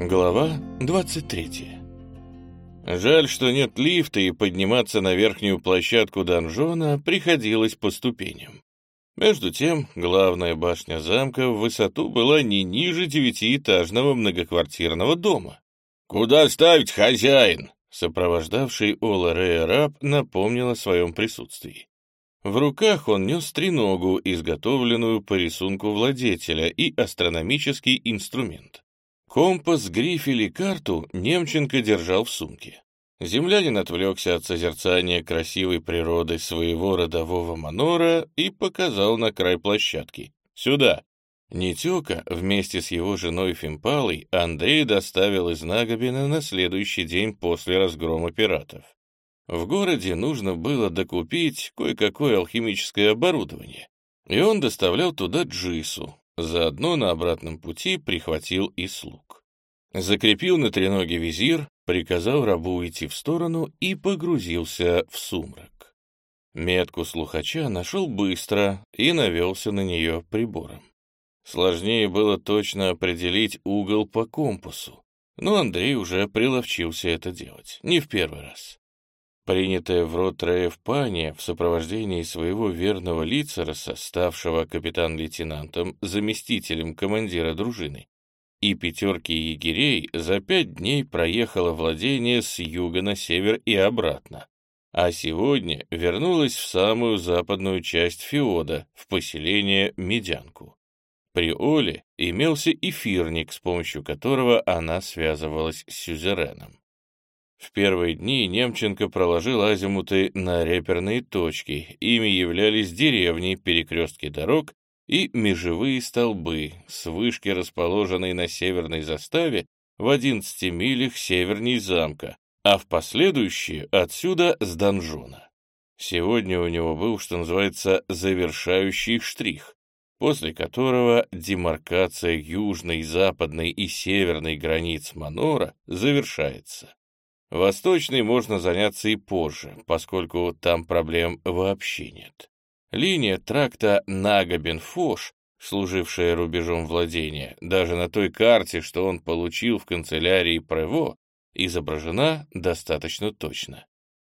Глава 23 Жаль, что нет лифта, и подниматься на верхнюю площадку донжона приходилось по ступеням. Между тем, главная башня замка в высоту была не ниже девятиэтажного многоквартирного дома. «Куда ставить, хозяин?» Сопровождавший Ола Рея раб напомнил о своем присутствии. В руках он нес треногу, изготовленную по рисунку владетеля, и астрономический инструмент. Компас, грифель и карту Немченко держал в сумке. Землянин отвлекся от созерцания красивой природы своего родового манора и показал на край площадки. «Сюда!» Нетека вместе с его женой Фимпалой Андрей доставил из Нагобина на следующий день после разгрома пиратов. В городе нужно было докупить кое-какое алхимическое оборудование, и он доставлял туда Джису, Заодно на обратном пути прихватил и слуг. Закрепил на треноге визир, приказал рабу идти в сторону и погрузился в сумрак. Метку слухача нашел быстро и навелся на нее прибором. Сложнее было точно определить угол по компасу, но Андрей уже приловчился это делать, не в первый раз. Принятая в рот Троефпания в сопровождении своего верного лицера, ставшего капитан-лейтенантом, заместителем командира дружины, и пятерки егерей за пять дней проехала владение с юга на север и обратно, а сегодня вернулась в самую западную часть Феода, в поселение Медянку. При Оле имелся эфирник, с помощью которого она связывалась с сюзереном. В первые дни Немченко проложил азимуты на реперные точки. Ими являлись деревни, перекрестки дорог и межевые столбы с вышки, расположенной на северной заставе в 11 милях северней замка, а в последующие отсюда с донжона. Сегодня у него был, что называется, завершающий штрих, после которого демаркация южной, западной и северной границ Манора завершается. Восточной можно заняться и позже, поскольку там проблем вообще нет. Линия тракта Нагобен-Фош, служившая рубежом владения, даже на той карте, что он получил в канцелярии Прево, изображена достаточно точно.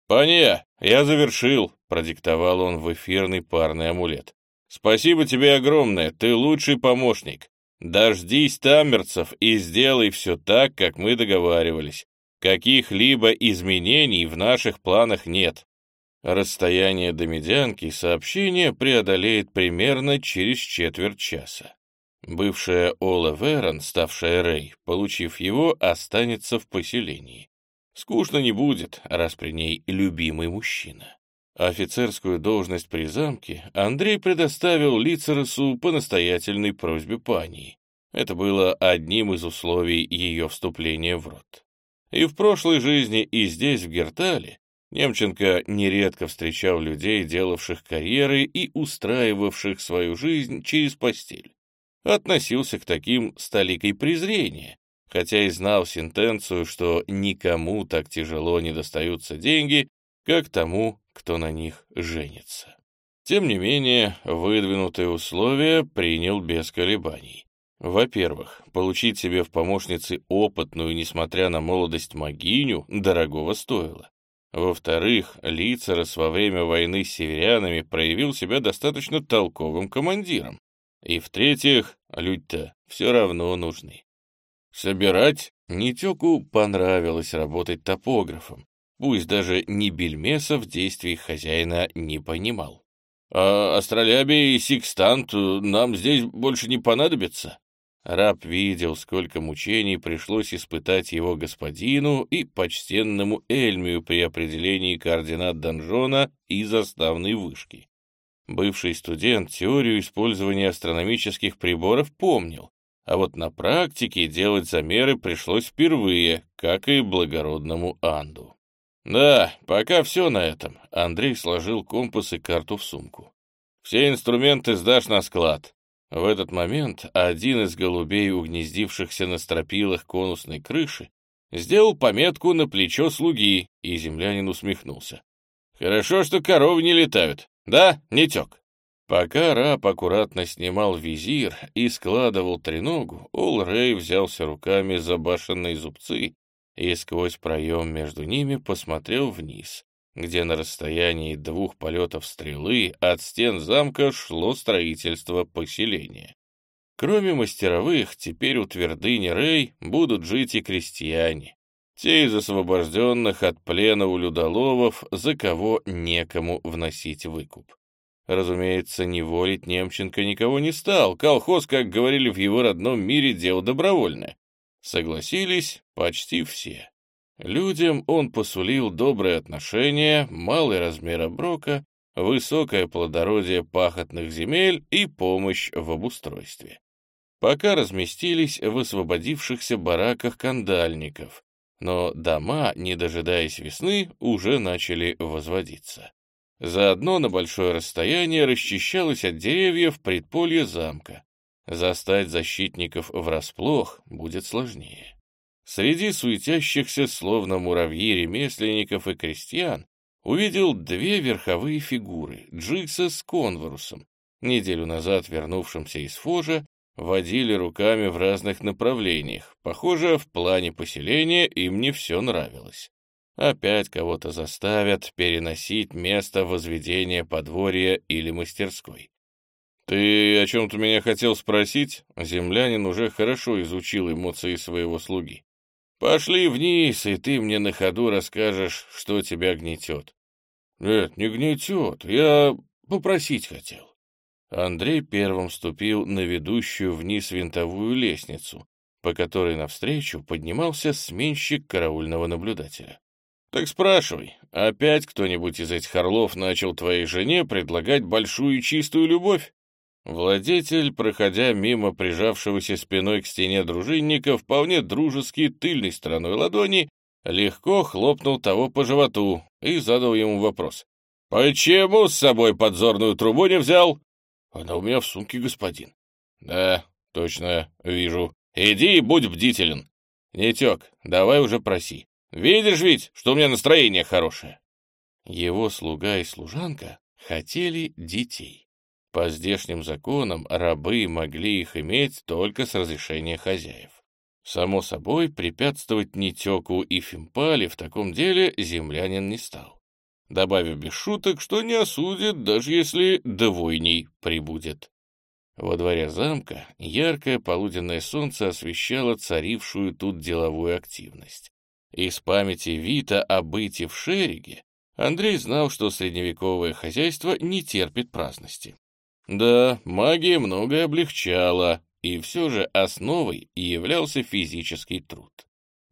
«Пане, я завершил», — продиктовал он в эфирный парный амулет. «Спасибо тебе огромное, ты лучший помощник. Дождись тамерцев и сделай все так, как мы договаривались. Каких-либо изменений в наших планах нет. Расстояние до Медянки сообщение преодолеет примерно через четверть часа. Бывшая Ола Верон, ставшая Рэй, получив его, останется в поселении. Скучно не будет, раз при ней любимый мужчина. Офицерскую должность при замке Андрей предоставил Лицеросу по настоятельной просьбе пани. Это было одним из условий ее вступления в род. И в прошлой жизни, и здесь, в Гертале, Немченко нередко встречал людей, делавших карьеры и устраивавших свою жизнь через постель. Относился к таким с толикой презрения, хотя и знал сентенцию, что никому так тяжело не достаются деньги, как тому, кто на них женится. Тем не менее, выдвинутые условия принял без колебаний. Во-первых, получить себе в помощнице опытную, несмотря на молодость могиню, дорогого стоило. Во-вторых, Лицерос во время войны с северянами проявил себя достаточно толковым командиром. И в-третьих, люди-то все равно нужны. Собирать Нитеку понравилось работать топографом, пусть даже ни Бельмеса в хозяина не понимал. «А астролябий и секстант нам здесь больше не понадобятся?» Раб видел, сколько мучений пришлось испытать его господину и почтенному Эльмию при определении координат донжона и заставной вышки. Бывший студент теорию использования астрономических приборов помнил, а вот на практике делать замеры пришлось впервые, как и благородному Анду. «Да, пока все на этом», — Андрей сложил компас и карту в сумку. «Все инструменты сдашь на склад. В этот момент один из голубей, угнездившихся на стропилах конусной крыши, сделал пометку на плечо слуги, и землянин усмехнулся. «Хорошо, что коровы не летают. Да, не тек?» Пока раб аккуратно снимал визир и складывал треногу, Ол Рэй взялся руками за башенные зубцы и сквозь проем между ними посмотрел вниз, где на расстоянии двух полетов стрелы от стен замка шло строительство поселения. Кроме мастеровых, теперь у твердыни Рэй будут жить и крестьяне, те из освобожденных от плена у людоловов, за кого некому вносить выкуп. Разумеется, неволить Немченко никого не стал, колхоз, как говорили в его родном мире, дело добровольное. Согласились почти все. Людям он посулил добрые отношения, малый размер оброка, высокое плодородие пахотных земель и помощь в обустройстве. Пока разместились в освободившихся бараках кандальников, но дома, не дожидаясь весны, уже начали возводиться. Заодно на большое расстояние расчищалось от деревьев предполье замка. Застать защитников врасплох будет сложнее. Среди суетящихся, словно муравьи ремесленников и крестьян, увидел две верховые фигуры — Джикса с Конворусом, неделю назад вернувшимся из Фожа водили руками в разных направлениях. Похоже, в плане поселения им не все нравилось. Опять кого-то заставят переносить место возведения подворья или мастерской. «Ты о чем-то меня хотел спросить?» Землянин уже хорошо изучил эмоции своего слуги. «Пошли вниз, и ты мне на ходу расскажешь, что тебя гнетет». «Нет, не гнетет. Я попросить хотел». Андрей первым ступил на ведущую вниз винтовую лестницу, по которой навстречу поднимался сменщик караульного наблюдателя. «Так спрашивай, опять кто-нибудь из этих орлов начал твоей жене предлагать большую чистую любовь?» Владетель, проходя мимо прижавшегося спиной к стене дружинника, вполне дружески тыльной стороной ладони, легко хлопнул того по животу и задал ему вопрос. «Почему с собой подзорную трубу не взял?» «Она у меня в сумке, господин». «Да, точно, вижу. Иди и будь бдителен. Нетек, давай уже проси. Видишь ведь, что у меня настроение хорошее?» Его слуга и служанка хотели детей. По здешним законам рабы могли их иметь только с разрешения хозяев. Само собой, препятствовать Нетеку и Фимпали в таком деле землянин не стал добавив без шуток, что не осудит, даже если двойней прибудет. Во дворе замка яркое полуденное солнце освещало царившую тут деловую активность. Из памяти Вита о быте в Шериге Андрей знал, что средневековое хозяйство не терпит праздности. Да, магия многое облегчала, и все же основой являлся физический труд.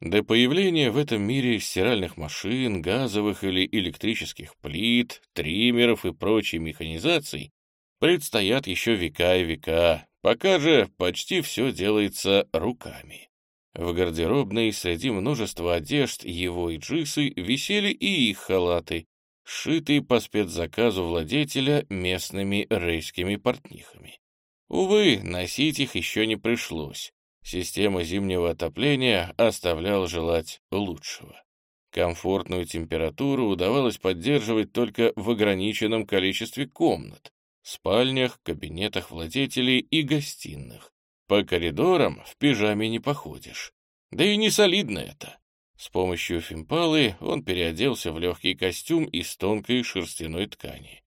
До появления в этом мире стиральных машин, газовых или электрических плит, триммеров и прочей механизаций предстоят еще века и века, пока же почти все делается руками. В гардеробной среди множества одежд его и джисы висели и их халаты, сшитые по спецзаказу владетеля местными рейскими портнихами. Увы, носить их еще не пришлось. Система зимнего отопления оставляла желать лучшего. Комфортную температуру удавалось поддерживать только в ограниченном количестве комнат, спальнях, кабинетах владетелей и гостиных. По коридорам в пижаме не походишь. Да и не солидно это. С помощью фимпалы он переоделся в легкий костюм из тонкой шерстяной ткани.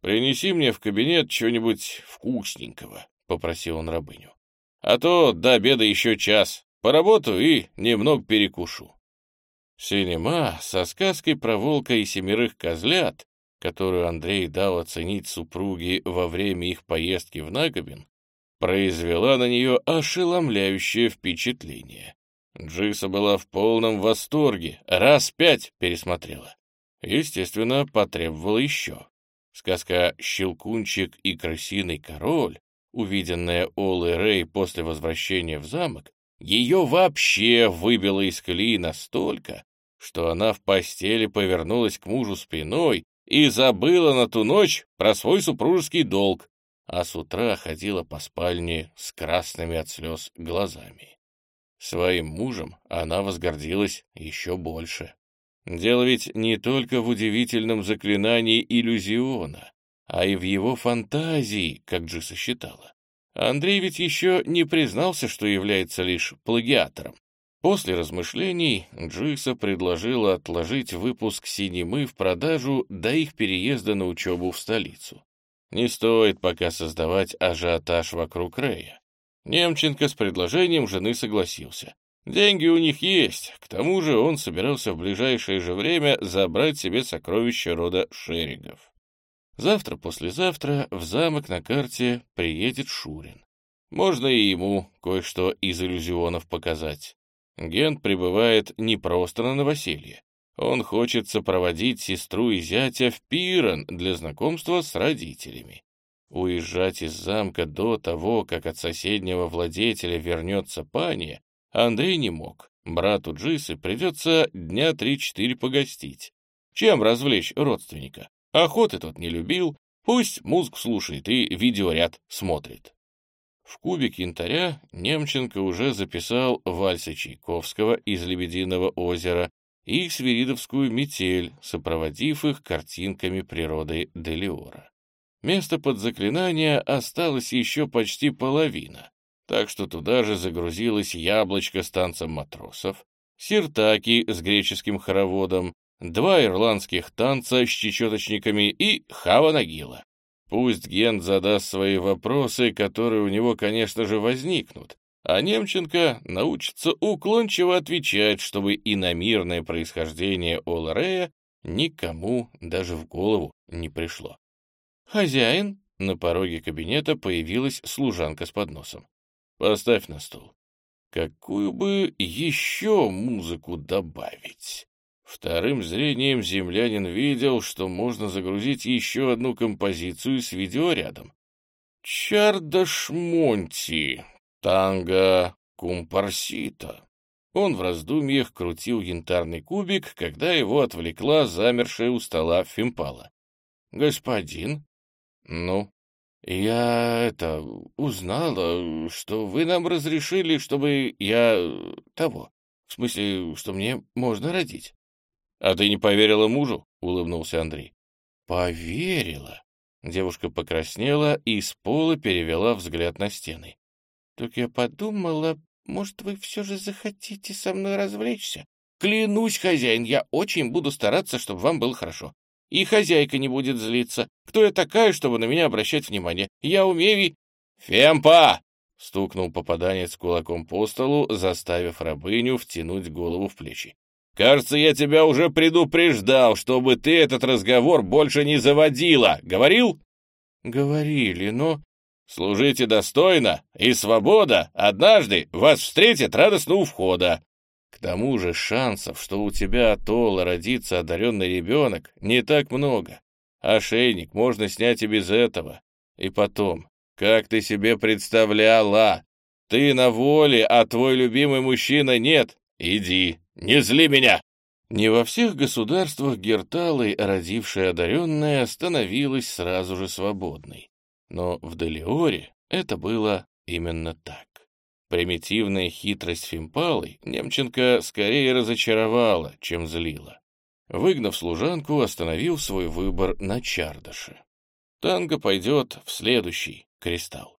«Принеси мне в кабинет чего-нибудь вкусненького», — попросил он рабыню. А то до обеда еще час. Поработаю и немного перекушу. Синема со сказкой про волка и семерых козлят, которую Андрей дал оценить супруге во время их поездки в Нагобин, произвела на нее ошеломляющее впечатление. Джиса была в полном восторге, раз пять пересмотрела. Естественно, потребовала еще. Сказка «Щелкунчик и крысиный король» увиденная Олой Рэй после возвращения в замок, ее вообще выбило из колеи настолько, что она в постели повернулась к мужу спиной и забыла на ту ночь про свой супружеский долг, а с утра ходила по спальне с красными от слез глазами. Своим мужем она возгордилась еще больше. Дело ведь не только в удивительном заклинании иллюзиона, а и в его фантазии, как Джиса считала. Андрей ведь еще не признался, что является лишь плагиатором. После размышлений Джиса предложила отложить выпуск «Синемы» в продажу до их переезда на учебу в столицу. Не стоит пока создавать ажиотаж вокруг Рэя. Немченко с предложением жены согласился. Деньги у них есть, к тому же он собирался в ближайшее же время забрать себе сокровища рода Шеригов. Завтра-послезавтра в замок на карте приедет Шурин. Можно и ему кое-что из иллюзионов показать. Гент прибывает не просто на новоселье. Он хочет сопроводить сестру и зятя в Пирон для знакомства с родителями. Уезжать из замка до того, как от соседнего владетеля вернется пания, Андрей не мог. Брату Джисы придется дня три-четыре погостить. Чем развлечь родственника? Охоты тот не любил, пусть музыку слушает и видеоряд смотрит. В кубик янтаря Немченко уже записал вальсы Чайковского из «Лебединого озера» и их свиридовскую метель, сопроводив их картинками природы Делиора. Место под заклинание осталось еще почти половина, так что туда же загрузилось яблочко с танцем матросов, сиртаки с греческим хороводом, два ирландских танца с чечеточниками и хава нагила. Пусть Гент задаст свои вопросы, которые у него, конечно же, возникнут, а Немченко научится уклончиво отвечать, чтобы иномирное происхождение Оларея никому даже в голову не пришло. «Хозяин?» — на пороге кабинета появилась служанка с подносом. «Поставь на стол. Какую бы еще музыку добавить?» Вторым зрением землянин видел, что можно загрузить еще одну композицию с видеорядом. Чардашмонти, танго кумпарсита. Он в раздумьях крутил янтарный кубик, когда его отвлекла замершая у стола Фимпала. «Господин?» «Ну?» «Я это... узнала, что вы нам разрешили, чтобы я... того. В смысле, что мне можно родить». «А ты не поверила мужу?» — улыбнулся Андрей. «Поверила». Девушка покраснела и с пола перевела взгляд на стены. «Так я подумала, может, вы все же захотите со мной развлечься? Клянусь, хозяин, я очень буду стараться, чтобы вам было хорошо. И хозяйка не будет злиться. Кто я такая, чтобы на меня обращать внимание? Я умею и...» «Фемпа!» — стукнул попаданец кулаком по столу, заставив рабыню втянуть голову в плечи. Кажется, я тебя уже предупреждал, чтобы ты этот разговор больше не заводила. Говорил? Говорили, но... Служите достойно, и свобода однажды вас встретит радостно у входа. К тому же шансов, что у тебя от Ола родится одаренный ребенок, не так много. Ошейник можно снять и без этого. И потом, как ты себе представляла? Ты на воле, а твой любимый мужчина нет. Иди, «Не зли меня!» Не во всех государствах Герталы, родившая одаренная, становилась сразу же свободной. Но в Делиоре это было именно так. Примитивная хитрость Фимпалы Немченко скорее разочаровала, чем злила. Выгнав служанку, остановил свой выбор на Чардаше. Танго пойдет в следующий кристалл.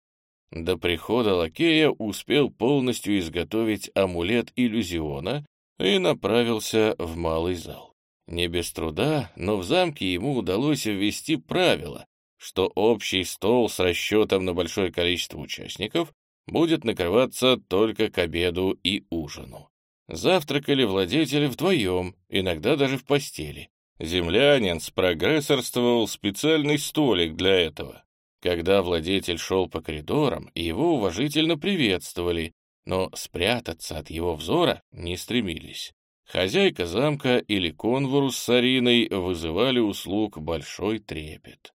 До прихода лакея успел полностью изготовить амулет иллюзиона и направился в малый зал. Не без труда, но в замке ему удалось ввести правило, что общий стол с расчетом на большое количество участников будет накрываться только к обеду и ужину. Завтракали владетели вдвоем, иногда даже в постели. Землянин спрогрессорствовал специальный столик для этого. Когда владетель шел по коридорам, его уважительно приветствовали, но спрятаться от его взора не стремились. Хозяйка замка или конвору с Сариной вызывали услуг большой трепет.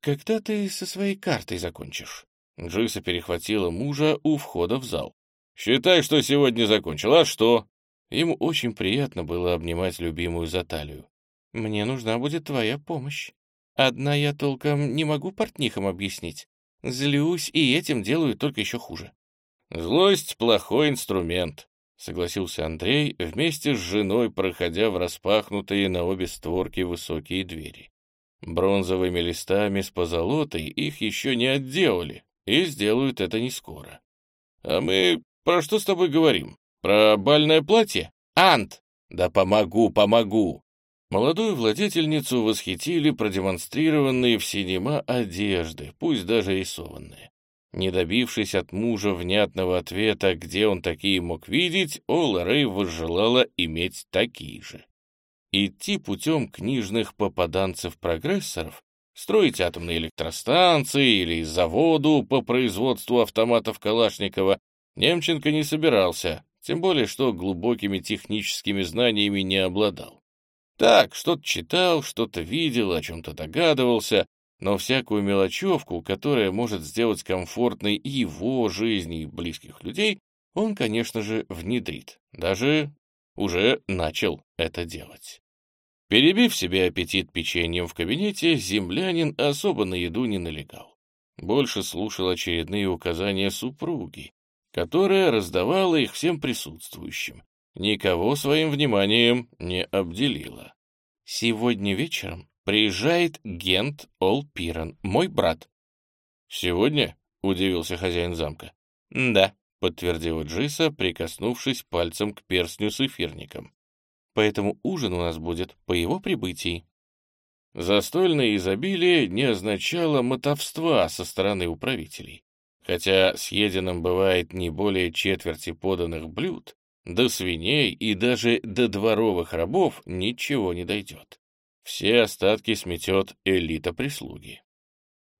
«Когда ты со своей картой закончишь?» Джиса перехватила мужа у входа в зал. «Считай, что сегодня закончил. А что?» Ему очень приятно было обнимать любимую за талию. «Мне нужна будет твоя помощь. Одна я толком не могу портнихам объяснить. Злюсь, и этим делаю только еще хуже. «Злость — плохой инструмент», — согласился Андрей, вместе с женой проходя в распахнутые на обе створки высокие двери. Бронзовыми листами с позолотой их еще не отделали, и сделают это не скоро. А мы про что с тобой говорим? Про бальное платье? Ант! Да помогу, помогу! Молодую владетельницу восхитили продемонстрированные в синема одежды, пусть даже рисованные. Не добившись от мужа внятного ответа, где он такие мог видеть, Ола Рэй возжелала иметь такие же. Идти путем книжных попаданцев-прогрессоров, строить атомные электростанции или заводу по производству автоматов Калашникова Немченко не собирался, тем более что глубокими техническими знаниями не обладал. Так, что-то читал, что-то видел, о чем-то догадывался, но всякую мелочевку, которая может сделать комфортной его жизнь, и близких людей, он, конечно же, внедрит. Даже уже начал это делать. Перебив себе аппетит печеньем в кабинете, землянин особо на еду не налегал. Больше слушал очередные указания супруги, которая раздавала их всем присутствующим. Никого своим вниманием не обделила. «Сегодня вечером Приезжает Гент Олпиран, мой брат. «Сегодня?» — удивился хозяин замка. «Да», — подтвердила Джиса, прикоснувшись пальцем к перстню с эфирником. «Поэтому ужин у нас будет по его прибытии». Застольное изобилие не означало мотовства со стороны управителей. Хотя съеденным бывает не более четверти поданных блюд, до свиней и даже до дворовых рабов ничего не дойдет. Все остатки сметет элита прислуги.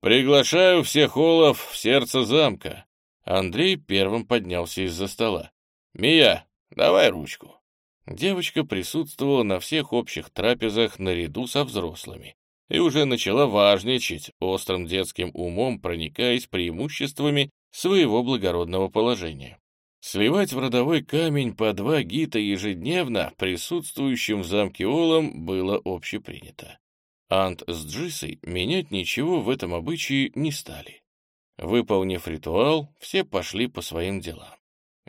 «Приглашаю всех олов в сердце замка!» Андрей первым поднялся из-за стола. «Мия, давай ручку!» Девочка присутствовала на всех общих трапезах наряду со взрослыми и уже начала важничать, острым детским умом проникаясь преимуществами своего благородного положения. Сливать в родовой камень по два гита ежедневно присутствующим в замке Олом было общепринято. Ант с Джисой менять ничего в этом обычае не стали. Выполнив ритуал, все пошли по своим делам.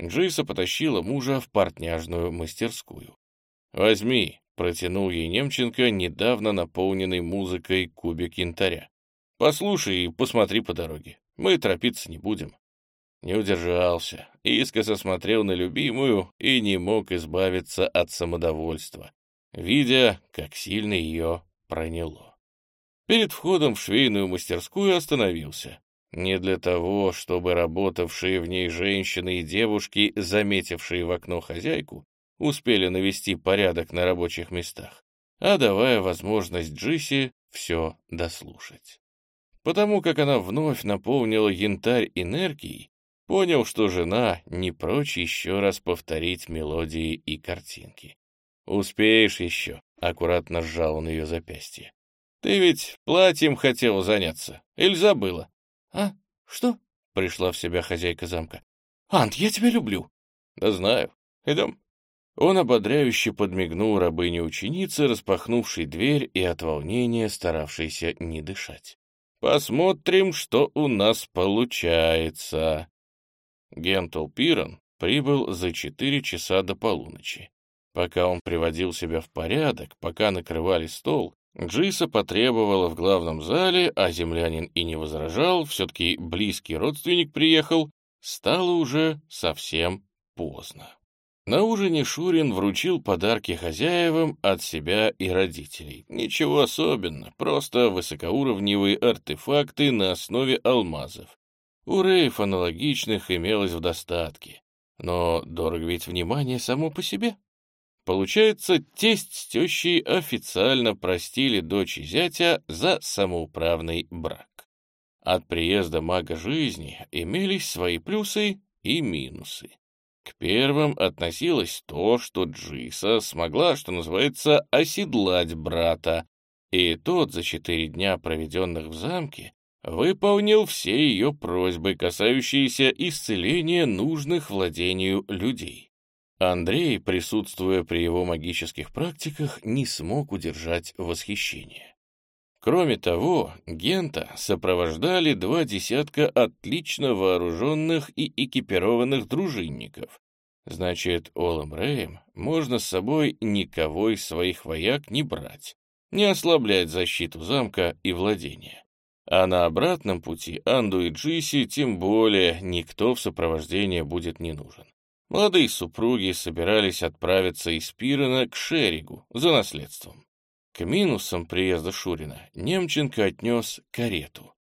Джиса потащила мужа в портняжную мастерскую. «Возьми», — протянул ей Немченко недавно наполненный музыкой кубик янтаря. «Послушай и посмотри по дороге. Мы торопиться не будем». Не удержался, искоса смотрел на любимую и не мог избавиться от самодовольства, видя, как сильно ее проняло. Перед входом в швейную мастерскую остановился. Не для того, чтобы работавшие в ней женщины и девушки, заметившие в окно хозяйку, успели навести порядок на рабочих местах, а давая возможность Джиси все дослушать. Потому как она вновь наполнила янтарь энергией, Понял, что жена не прочь еще раз повторить мелодии и картинки. «Успеешь еще», — аккуратно сжал он ее запястье. «Ты ведь платьем хотела заняться, или забыла?» «А, что?» — пришла в себя хозяйка замка. «Ант, я тебя люблю». «Да знаю. Идем». Он ободряюще подмигнул рабыне-ученице, распахнувшей дверь и от волнения старавшейся не дышать. «Посмотрим, что у нас получается». Гентл Пирон прибыл за четыре часа до полуночи. Пока он приводил себя в порядок, пока накрывали стол, Джиса потребовала в главном зале, а землянин и не возражал, все-таки близкий родственник приехал, стало уже совсем поздно. На ужине Шурин вручил подарки хозяевам от себя и родителей. Ничего особенного, просто высокоуровневые артефакты на основе алмазов. У рейф аналогичных имелось в достатке. Но дорого ведь внимание само по себе. Получается, тесть с тещей официально простили дочь и зятя за самоуправный брак. От приезда мага жизни имелись свои плюсы и минусы. К первым относилось то, что Джиса смогла, что называется, оседлать брата, и тот за четыре дня, проведенных в замке, выполнил все ее просьбы, касающиеся исцеления нужных владению людей. Андрей, присутствуя при его магических практиках, не смог удержать восхищение. Кроме того, Гента сопровождали два десятка отлично вооруженных и экипированных дружинников. Значит, Олом Рэем можно с собой никого из своих вояк не брать. не ослаблять защиту замка и владения. А на обратном пути Анду и Джиси тем более никто в сопровождении будет не нужен. Молодые супруги собирались отправиться из Пирена к Шеригу за наследством. К минусам приезда Шурина Немченко отнес карету.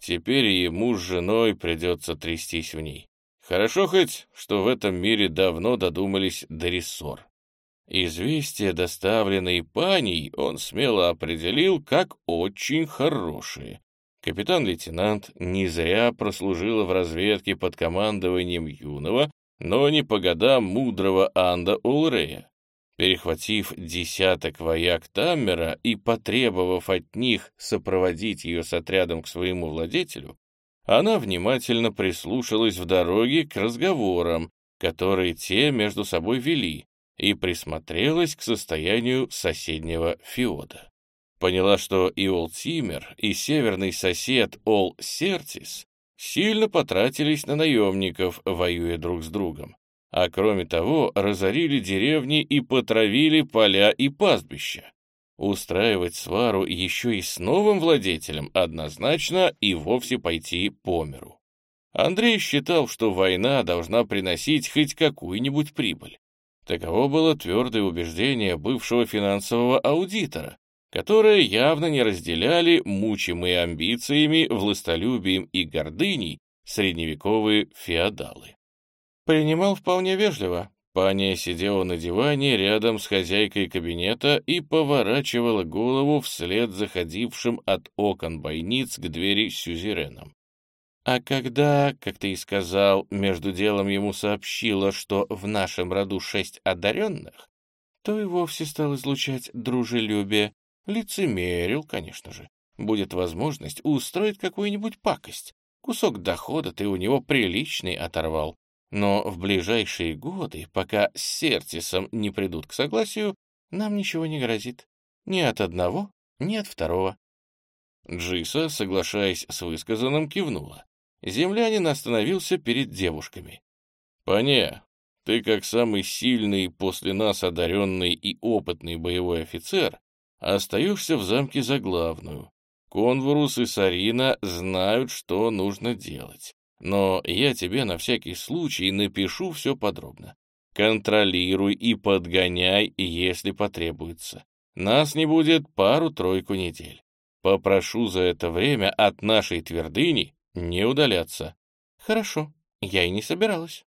Теперь ему с женой придется трястись в ней. Хорошо хоть, что в этом мире давно додумались до рессор. Известия, доставленные паней, он смело определил как очень хорошие. Капитан-лейтенант не зря прослужила в разведке под командованием юного, но не по годам мудрого Анда Улрея. Перехватив десяток вояк Таммера и потребовав от них сопроводить ее с отрядом к своему владетелю, она внимательно прислушалась в дороге к разговорам, которые те между собой вели, и присмотрелась к состоянию соседнего феода. Поняла, что и Олтимер, и северный сосед Ол Сертис сильно потратились на наемников, воюя друг с другом. А кроме того, разорили деревни и потравили поля и пастбища. Устраивать свару еще и с новым владетелем однозначно и вовсе пойти по миру. Андрей считал, что война должна приносить хоть какую-нибудь прибыль. Таково было твердое убеждение бывшего финансового аудитора, которые явно не разделяли мучимые амбициями, властолюбием и гордыней средневековые феодалы. Принимал вполне вежливо. Паня сидела на диване рядом с хозяйкой кабинета и поворачивала голову вслед заходившим от окон бойниц к двери сюзереном. А когда, как ты и сказал, между делом ему сообщила, что в нашем роду шесть одаренных, то и вовсе стал излучать дружелюбие, Лицемерил, конечно же. Будет возможность устроить какую-нибудь пакость. Кусок дохода ты у него приличный оторвал. Но в ближайшие годы, пока с Сертисом не придут к согласию, нам ничего не грозит. Ни от одного, ни от второго. Джиса, соглашаясь с высказанным, кивнула. Землянин остановился перед девушками. «Паня, ты как самый сильный после нас одаренный и опытный боевой офицер Остаешься в замке за главную. Конвурус и Сарина знают, что нужно делать. Но я тебе на всякий случай напишу все подробно. Контролируй и подгоняй, если потребуется. Нас не будет пару-тройку недель. Попрошу за это время от нашей твердыни не удаляться. Хорошо, я и не собиралась.